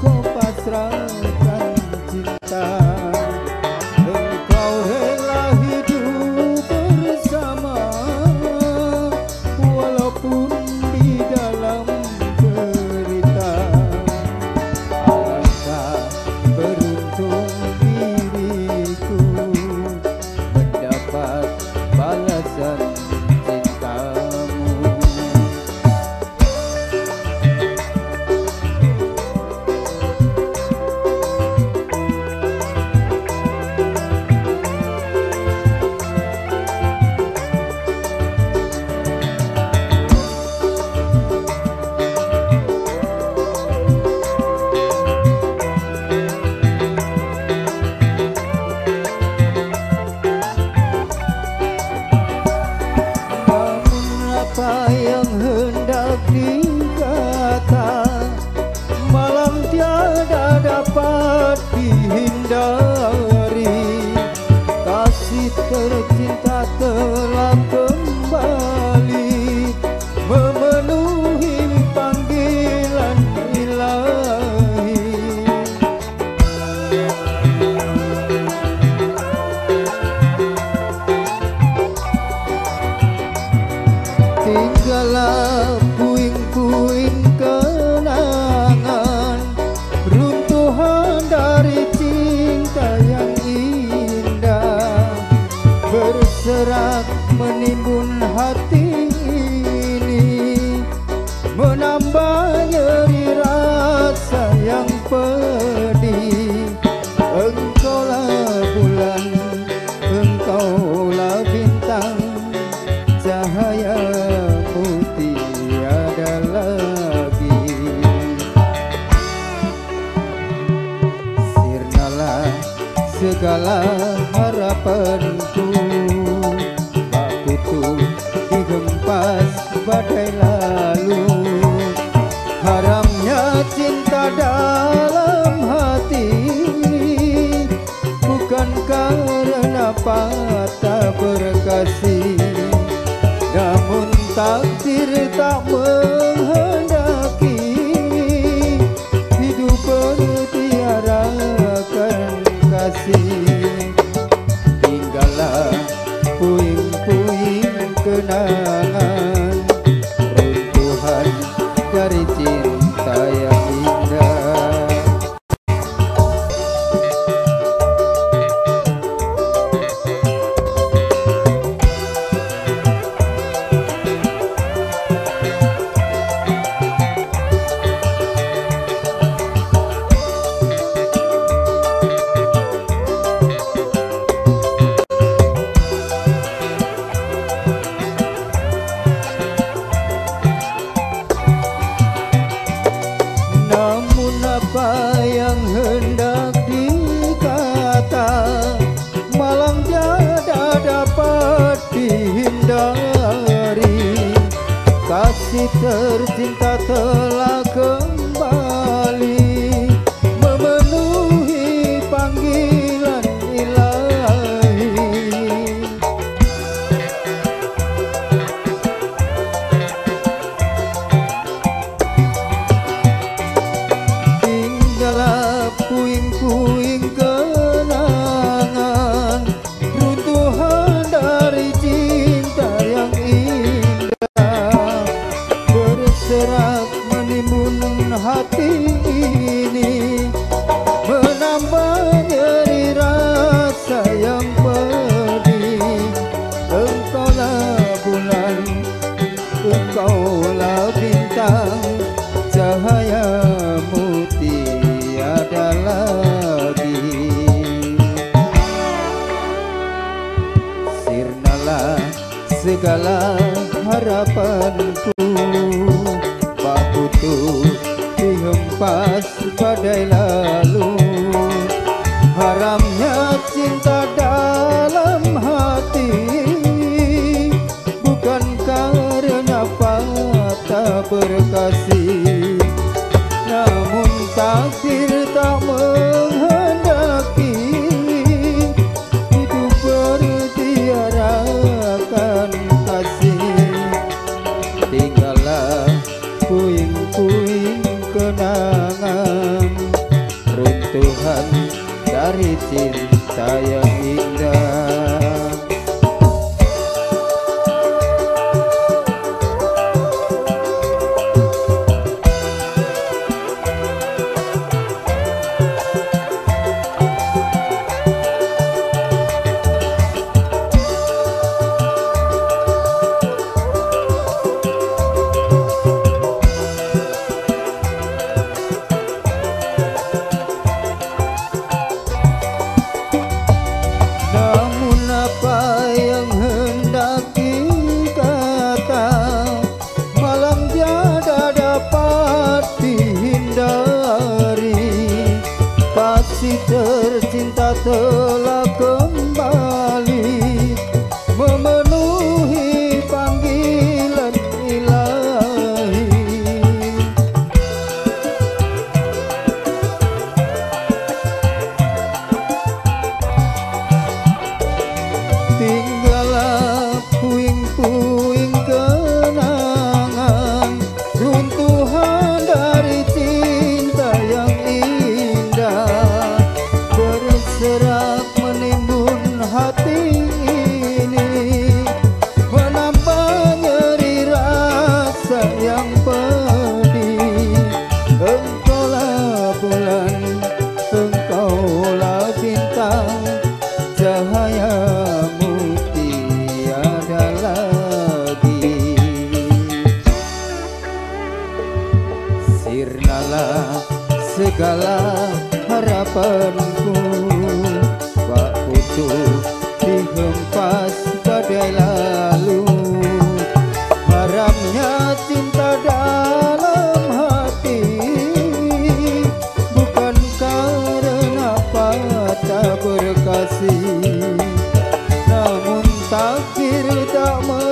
ku pasrahkan cinta. Dihindari Kasih tercinta telah kembali Memenuhi panggilan ilahi. Tinggallah menimbun hati ini Menambah nyeri rasa yang pedih. Engkaulah bulan, engkaulah bintang Cahayamu tiada lagi. Sirnalah segala harapanku berkasih Namun takdir tak menghendaki. Hidup bertiarakan kasih. Tinggallah puing-puing kenangan Kasih tercinta telah kembali Berserak menimbun hati ini Menambah nyeri rasa yang pedih. Engkaulah bulan Engkaulah bintang tiada lagi. Sirnalah segala takdir tak menghendaki Hidup bertiarakan kasih. Tinggallah puing-puing kenangan Runtuhan dari cinta yang indah Kasih tercinta telah kembali segala harapanku. Pak Putu dihempas badai lalu. Haramnya cinta dalam hati. Bukan karena patah berkasih Namun takdir tak menghendaki